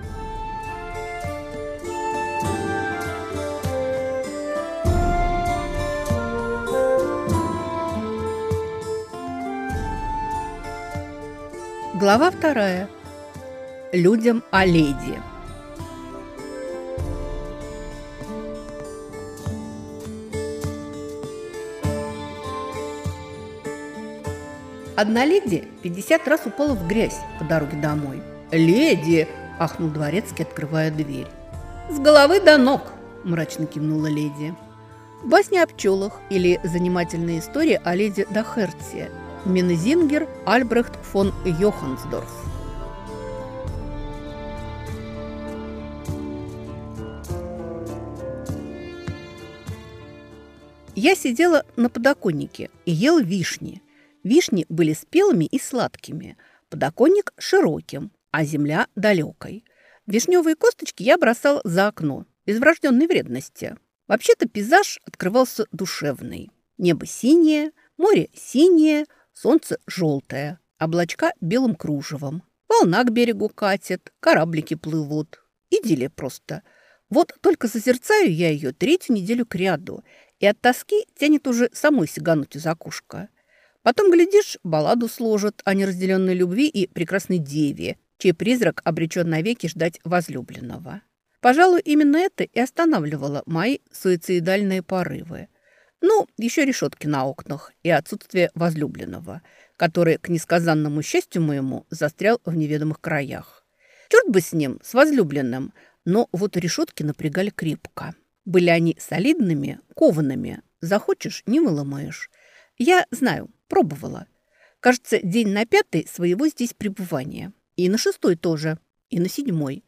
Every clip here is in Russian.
Глава вторая. Людям о леди. Одна леди 50 раз упала в грязь по дороге домой. «Леди!» – ахнул дворецкий, открывая дверь. «С головы до ног!» – мрачно кивнула леди. Басня о пчелах или занимательная история о леди Дахерте. Минезингер Альбрехт фон Йохансдорф. Я сидела на подоконнике и ела вишни. Вишни были спелыми и сладкими, подоконник широким, а земля далекой. Вишневые косточки я бросал за окно, из врожденной вредности. Вообще-то пейзаж открывался душевный. Небо синее, море синее, солнце желтое, облачка белым кружевом. Волна к берегу катит, кораблики плывут. Идиллия просто. Вот только созерцаю я ее третью неделю к ряду, и от тоски тянет уже самой сигануть из окушка. Потом, глядишь, балладу сложат о неразделенной любви и прекрасной деве, чей призрак обречен навеки ждать возлюбленного. Пожалуй, именно это и останавливало мои суицидальные порывы. Ну, еще решетки на окнах и отсутствие возлюбленного, который, к несказанному счастью моему, застрял в неведомых краях. Черт бы с ним, с возлюбленным, но вот решетки напрягали крепко. Были они солидными, коваными. Захочешь – не выломаешь. Я знаю, Пробовала. Кажется, день на пятый своего здесь пребывания. И на шестой тоже. И на седьмой.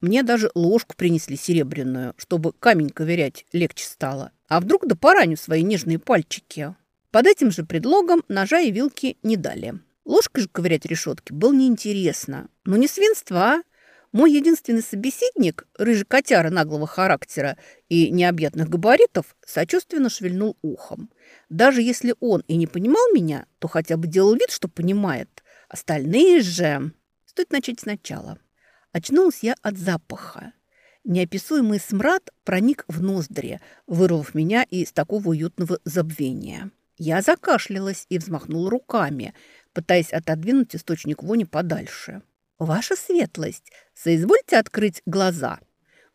Мне даже ложку принесли серебряную, чтобы камень ковырять легче стало. А вдруг да пораню свои нежные пальчики. Под этим же предлогом ножа и вилки не дали. Ложкой же ковырять решетки было неинтересно. Но не свинство, а мой единственный собеседник, рыжий котяра наглого характера и необъятных габаритов, сочувственно шевельнул ухом. Даже если он и не понимал меня, то хотя бы делал вид, что понимает. Остальные же... Стоит начать сначала. Очнулась я от запаха. Неописуемый смрад проник в ноздри, вырвав меня из такого уютного забвения. Я закашлялась и взмахнула руками, пытаясь отодвинуть источник вони подальше. «Ваша светлость, соизвольте открыть глаза».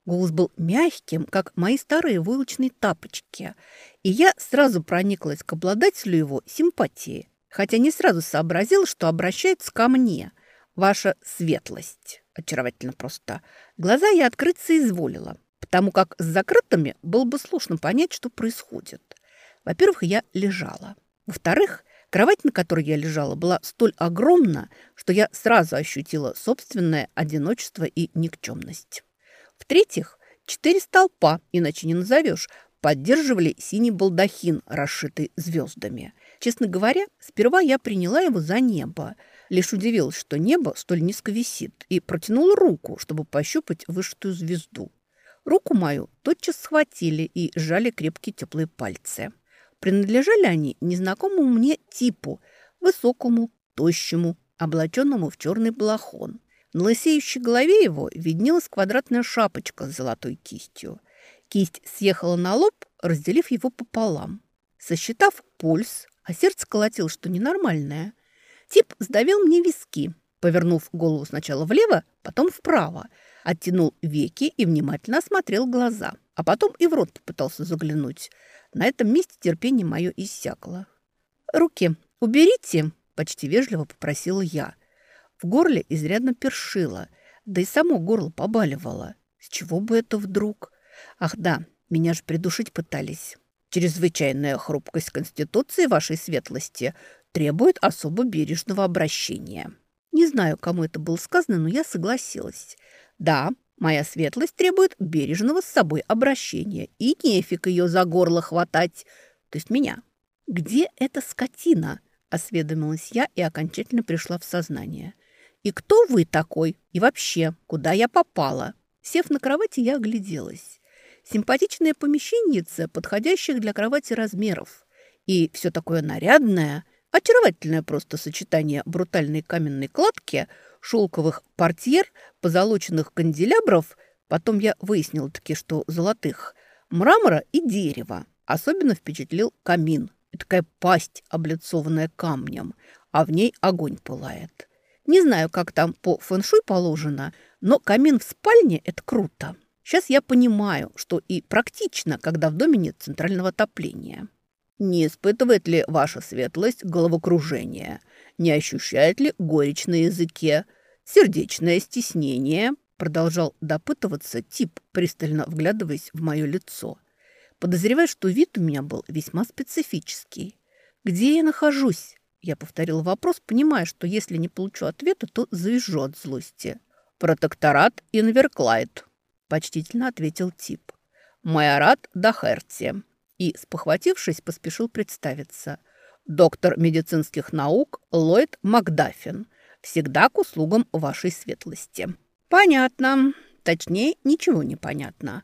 Голос был мягким, как мои старые войлочные тапочки, и я сразу прониклась к обладателю его симпатии, хотя не сразу сообразила, что обращается ко мне. «Ваша светлость». Очаровательно просто. Глаза я открыть соизволила, потому как с закрытыми было бы сложно понять, что происходит. Во-первых, я лежала. Во-вторых, Кровать, на которой я лежала, была столь огромна, что я сразу ощутила собственное одиночество и никчемность. В-третьих, четыре столпа, иначе не назовешь, поддерживали синий балдахин, расшитый звездами. Честно говоря, сперва я приняла его за небо. Лишь удивилась, что небо столь низко висит, и протянула руку, чтобы пощупать вышитую звезду. Руку мою тотчас схватили и сжали крепкие теплые пальцы. Принадлежали они незнакомому мне типу, высокому, тощему, облаченному в черный балахон. На лысеющей голове его виднелась квадратная шапочка с золотой кистью. Кисть съехала на лоб, разделив его пополам. Сосчитав пульс, а сердце колотило, что ненормальное, тип сдавил мне виски, повернув голову сначала влево, потом вправо, оттянул веки и внимательно осмотрел глаза, а потом и в рот попытался заглянуть – на этом месте терпение мое иссякло. «Руки уберите!» – почти вежливо попросила я. В горле изрядно першило, да и само горло побаливало. С чего бы это вдруг? Ах да, меня же придушить пытались. Чрезвычайная хрупкость Конституции вашей светлости требует особо бережного обращения. Не знаю, кому это было сказано, но я согласилась. Да, Моя светлость требует бережного с собой обращения, и нефиг ее за горло хватать, то есть меня. Где эта скотина? Осведомилась я и окончательно пришла в сознание. И кто вы такой? И вообще, куда я попала? Сев на кровати, я огляделась. Симпатичная помещенница, подходящих для кровати размеров. И все такое нарядное, очаровательное просто сочетание брутальной каменной кладки – шелковых портьер, позолоченных канделябров, потом я выяснил таки, что золотых, мрамора и дерева. Особенно впечатлил камин. И такая пасть, облицованная камнем, а в ней огонь пылает. Не знаю, как там по фэншуй положено, но камин в спальне – это круто. Сейчас я понимаю, что и практично, когда в доме нет центрального отопления. Не испытывает ли ваша светлость головокружение? Не ощущает ли горечь на языке? Сердечное стеснение? Продолжал допытываться тип, пристально вглядываясь в мое лицо. Подозреваю, что вид у меня был весьма специфический. «Где я нахожусь?» Я повторил вопрос, понимая, что если не получу ответа, то завяжу от злости. «Протекторат Инверклайт», – почтительно ответил тип. «Майорат Дахерти». И, спохватившись, поспешил представиться. «Доктор медицинских наук Ллойд Макдаффин. Всегда к услугам вашей светлости». «Понятно. Точнее, ничего не понятно.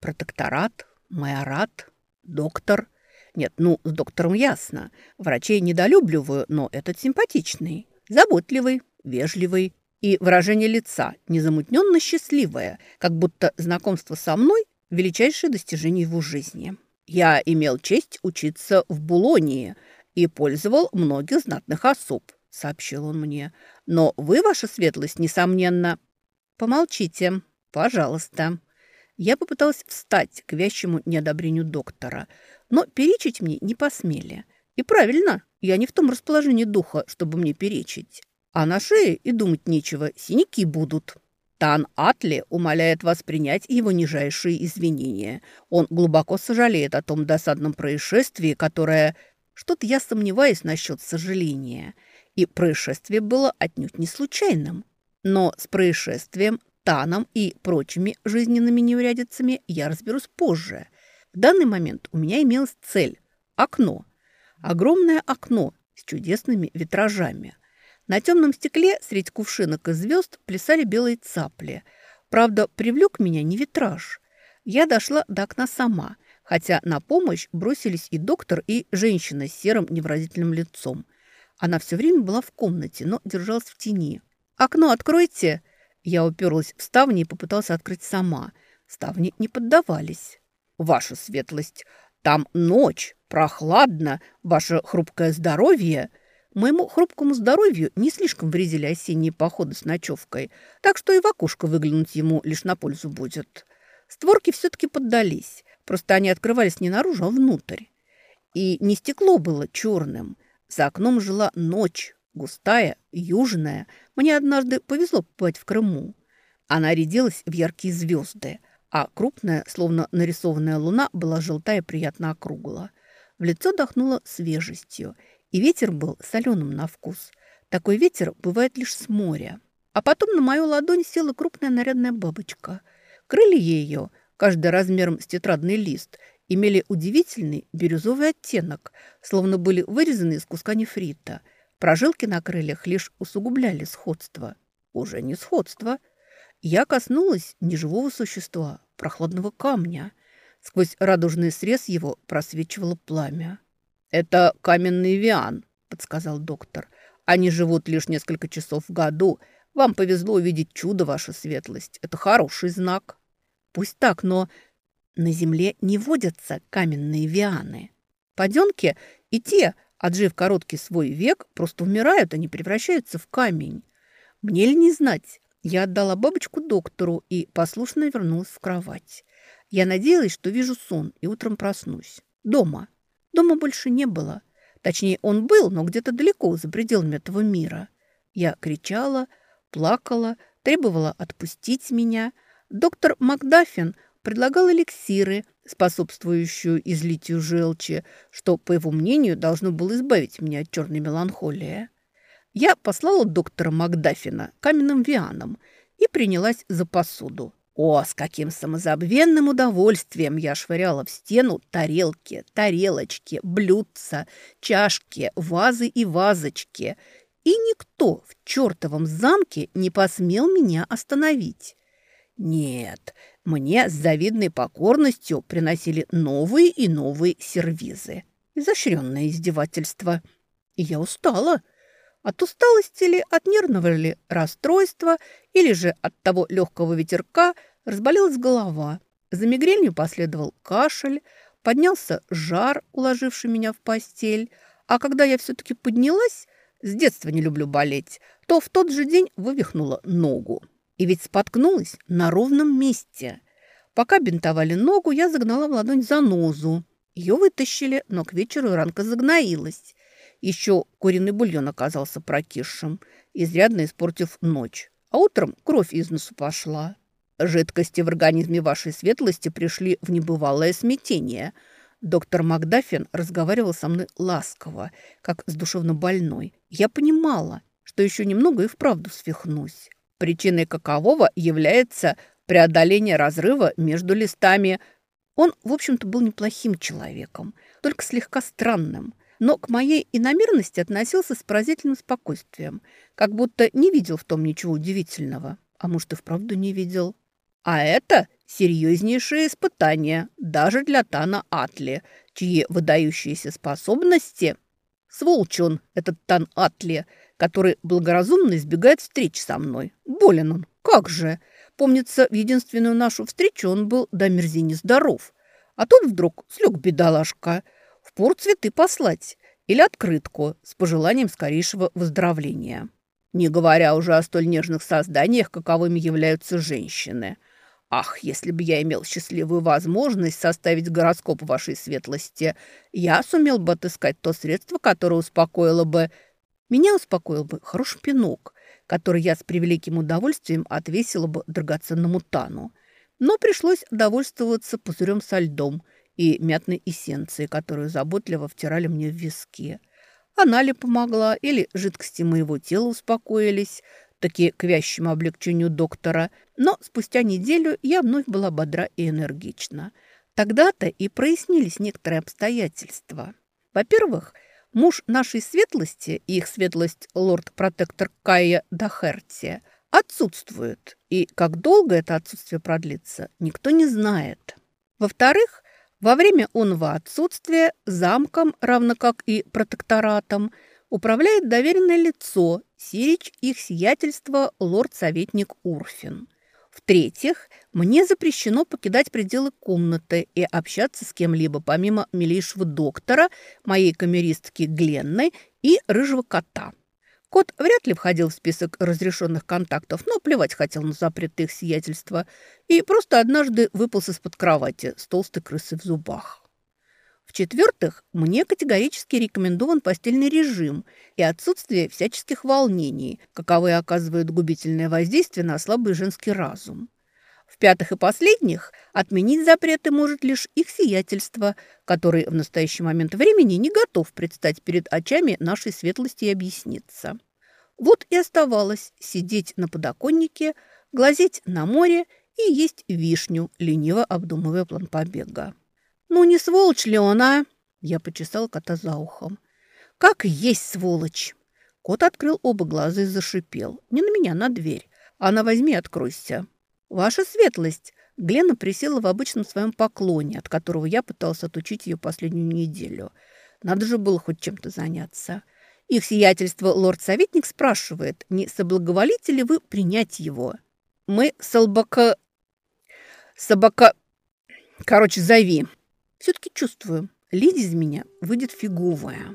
Протекторат, майорат, доктор. Нет, ну, с доктором ясно. Врачей недолюбливаю, но этот симпатичный, заботливый, вежливый. И выражение лица незамутненно счастливое, как будто знакомство со мной – величайшее достижение его жизни. Я имел честь учиться в Булонии и пользовал многих знатных особ, сообщил он мне. Но вы, ваша светлость, несомненно... Помолчите, пожалуйста. Я попыталась встать к вящему неодобрению доктора, но перечить мне не посмели. И правильно, я не в том расположении духа, чтобы мне перечить. А на шее и думать нечего, синяки будут. Тан Атли умоляет вас принять его нижайшие извинения. Он глубоко сожалеет о том досадном происшествии, которое... Что-то я сомневаюсь насчет сожаления. И происшествие было отнюдь не случайным. Но с происшествием Таном и прочими жизненными неурядицами я разберусь позже. В данный момент у меня имелась цель – окно. Огромное окно с чудесными витражами. На темном стекле среди кувшинок и звезд плясали белые цапли. Правда, привлек меня не витраж. Я дошла до окна сама, хотя на помощь бросились и доктор, и женщина с серым невразительным лицом. Она все время была в комнате, но держалась в тени. «Окно откройте!» Я уперлась в ставни и попытался открыть сама. Ставни не поддавались. «Ваша светлость, там ночь, прохладно, ваше хрупкое здоровье...» Моему хрупкому здоровью не слишком вредили осенние походы с ночевкой, так что и в окошко выглянуть ему лишь на пользу будет. Створки все-таки поддались, просто они открывались не наружу, а внутрь. И не стекло было черным. За окном жила ночь, густая, южная. Мне однажды повезло побывать в Крыму. Она рядилась в яркие звезды, а крупная, словно нарисованная луна, была желтая приятно округла. В лицо дохнуло свежестью, и ветер был соленым на вкус. Такой ветер бывает лишь с моря. А потом на мою ладонь села крупная нарядная бабочка. Крылья ее, каждый размером с тетрадный лист, имели удивительный бирюзовый оттенок, словно были вырезаны из куска нефрита – Прожилки на крыльях лишь усугубляли сходство. Уже не сходство. Я коснулась неживого существа, прохладного камня. Сквозь радужный срез его просвечивало пламя. «Это каменный виан», — подсказал доктор. «Они живут лишь несколько часов в году. Вам повезло увидеть чудо, ваша светлость. Это хороший знак». «Пусть так, но на земле не водятся каменные вианы. Поденки и те отжив короткий свой век, просто умирают, они превращаются в камень. Мне ли не знать? Я отдала бабочку доктору и послушно вернулась в кровать. Я надеялась, что вижу сон и утром проснусь. Дома. Дома больше не было. Точнее, он был, но где-то далеко, за пределами этого мира. Я кричала, плакала, требовала отпустить меня. Доктор Макдаффин предлагал эликсиры, способствующую излитию желчи, что, по его мнению, должно было избавить меня от черной меланхолии. Я послала доктора Макдаффина каменным вианом и принялась за посуду. О, с каким самозабвенным удовольствием я швыряла в стену тарелки, тарелочки, блюдца, чашки, вазы и вазочки. И никто в чертовом замке не посмел меня остановить. Нет, мне с завидной покорностью приносили новые и новые сервизы. Изощренное издевательство. И я устала. От усталости ли, от нервного ли расстройства, или же от того легкого ветерка разболелась голова. За мигренью последовал кашель, поднялся жар, уложивший меня в постель. А когда я все-таки поднялась, с детства не люблю болеть, то в тот же день вывихнула ногу. И ведь споткнулась на ровном месте. Пока бинтовали ногу, я загнала в ладонь занозу. Ее вытащили, но к вечеру ранка загноилась. Еще куриный бульон оказался прокисшим, изрядно испортив ночь. А утром кровь из носу пошла. Жидкости в организме вашей светлости пришли в небывалое смятение. Доктор Макдаффин разговаривал со мной ласково, как с душевно больной. Я понимала, что еще немного и вправду свихнусь. Причиной какового является преодоление разрыва между листами. Он, в общем-то, был неплохим человеком, только слегка странным но к моей иномерности относился с поразительным спокойствием, как будто не видел в том ничего удивительного. А может, и вправду не видел. А это серьезнейшее испытание даже для Тана Атли, чьи выдающиеся способности... Сволочь этот Тан Атли, который благоразумно избегает встреч со мной. Болен он, как же! Помнится, в единственную нашу встречу он был до мерзини здоров. А тут вдруг слег бедолашка – в пор цветы послать или открытку с пожеланием скорейшего выздоровления. Не говоря уже о столь нежных созданиях, каковыми являются женщины. Ах, если бы я имел счастливую возможность составить гороскоп вашей светлости, я сумел бы отыскать то средство, которое успокоило бы... Меня успокоил бы хороший пинок, который я с превеликим удовольствием отвесила бы драгоценному Тану. Но пришлось довольствоваться пузырем со льдом – и мятной эссенции, которую заботливо втирали мне в виски. Она ли помогла, или жидкости моего тела успокоились, таки к вящему облегчению доктора. Но спустя неделю я вновь была бодра и энергична. Тогда-то и прояснились некоторые обстоятельства. Во-первых, муж нашей светлости, их светлость лорд-протектор Кая Дахерти, отсутствует. И как долго это отсутствие продлится, никто не знает. Во-вторых, во время онного отсутствия замком, равно как и протекторатом, управляет доверенное лицо, сирич их сиятельство лорд-советник Урфин. В-третьих, мне запрещено покидать пределы комнаты и общаться с кем-либо, помимо милейшего доктора, моей камеристки Гленны и рыжего кота – Кот вряд ли входил в список разрешенных контактов, но плевать хотел на запрет их сиятельства и просто однажды выполз из-под кровати с толстой крысой в зубах. В-четвертых, мне категорически рекомендован постельный режим и отсутствие всяческих волнений, каковые оказывают губительное воздействие на слабый женский разум. В-пятых и последних, отменить запреты может лишь их сиятельство, который в настоящий момент времени не готов предстать перед очами нашей светлости и объясниться. Вот и оставалось сидеть на подоконнике, глазеть на море и есть вишню, лениво обдумывая план побега. «Ну не сволочь ли он, а?» Я почесал кота за ухом. «Как есть сволочь!» Кот открыл оба глаза и зашипел. «Не на меня, на дверь. А на возьми, откройся». «Ваша светлость!» Глена присела в обычном своем поклоне, от которого я пытался отучить ее последнюю неделю. Надо же было хоть чем-то заняться. Их сиятельство лорд-советник спрашивает, не соблаговолите ли вы принять его. Мы солбака... Собака... Короче, зови. Все-таки чувствую, леди из меня выйдет фиговая.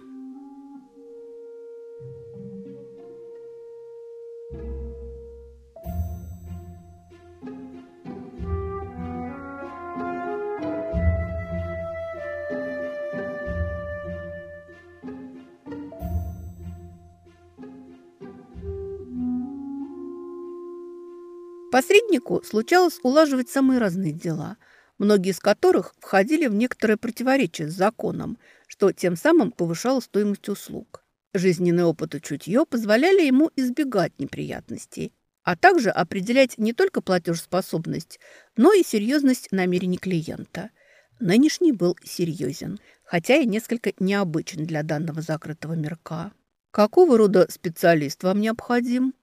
Посреднику случалось улаживать самые разные дела, многие из которых входили в некоторое противоречие с законом, что тем самым повышало стоимость услуг. Жизненный опыт и чутье позволяли ему избегать неприятностей, а также определять не только платежеспособность, но и серьезность намерений клиента. Нынешний был серьезен, хотя и несколько необычен для данного закрытого мирка. «Какого рода специалист вам необходим?»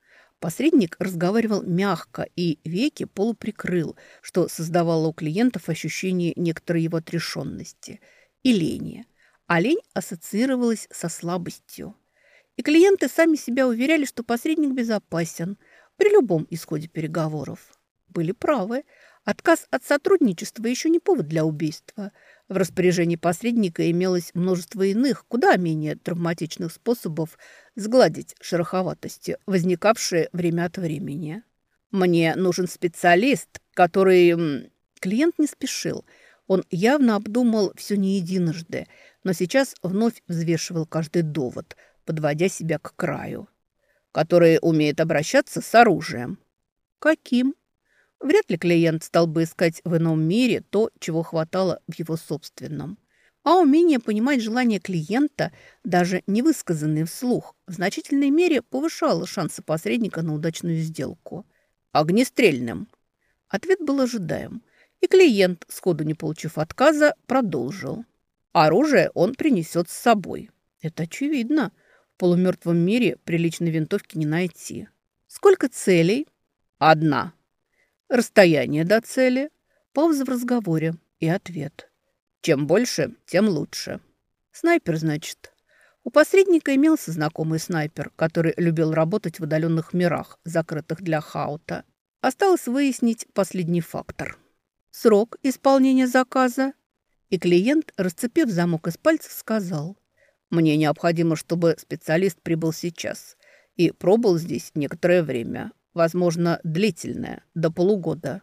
Посредник разговаривал мягко и веки полуприкрыл, что создавало у клиентов ощущение некоторой его отрешенности и лени. А лень ассоциировалась со слабостью. И клиенты сами себя уверяли, что посредник безопасен при любом исходе переговоров. Были правы. Отказ от сотрудничества еще не повод для убийства. В распоряжении посредника имелось множество иных, куда менее травматичных способов сгладить шероховатости, возникавшие время от времени. «Мне нужен специалист, который...» Клиент не спешил. Он явно обдумал все не единожды, но сейчас вновь взвешивал каждый довод, подводя себя к краю. «Который умеет обращаться с оружием». «Каким?» Вряд ли клиент стал бы искать в ином мире то, чего хватало в его собственном. А умение понимать желания клиента, даже не высказанные вслух, в значительной мере повышало шансы посредника на удачную сделку. «Огнестрельным». Ответ был ожидаем. И клиент, сходу не получив отказа, продолжил. Оружие он принесет с собой. Это очевидно. В полумертвом мире приличной винтовки не найти. Сколько целей? Одна. Расстояние до цели. Пауза в разговоре и ответ. Чем больше, тем лучше. Снайпер, значит. У посредника имелся знакомый снайпер, который любил работать в удаленных мирах, закрытых для хаута. Осталось выяснить последний фактор. Срок исполнения заказа. И клиент, расцепив замок из пальцев, сказал. «Мне необходимо, чтобы специалист прибыл сейчас и пробыл здесь некоторое время. Возможно, длительное, до полугода.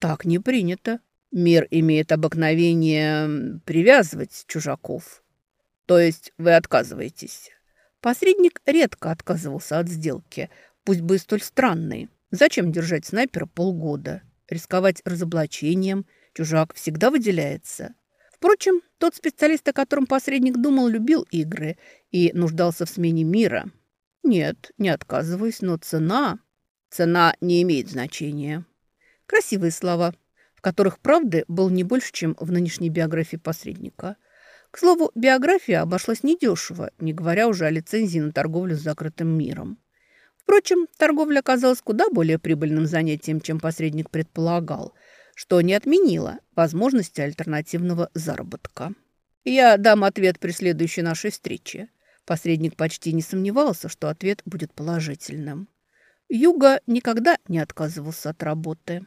Так не принято. Мир имеет обыкновение привязывать чужаков. То есть вы отказываетесь. Посредник редко отказывался от сделки, пусть бы и столь странной. Зачем держать снайпера полгода? Рисковать разоблачением? Чужак всегда выделяется. Впрочем, тот специалист, о котором посредник думал, любил игры и нуждался в смене мира. Нет, не отказываюсь, но цена... Цена не имеет значения. Красивые слова, в которых правды был не больше, чем в нынешней биографии посредника. К слову, биография обошлась недешево, не говоря уже о лицензии на торговлю с закрытым миром. Впрочем, торговля оказалась куда более прибыльным занятием, чем посредник предполагал, что не отменило возможности альтернативного заработка. Я дам ответ при следующей нашей встрече. Посредник почти не сомневался, что ответ будет положительным. Юга никогда не отказывался от работы.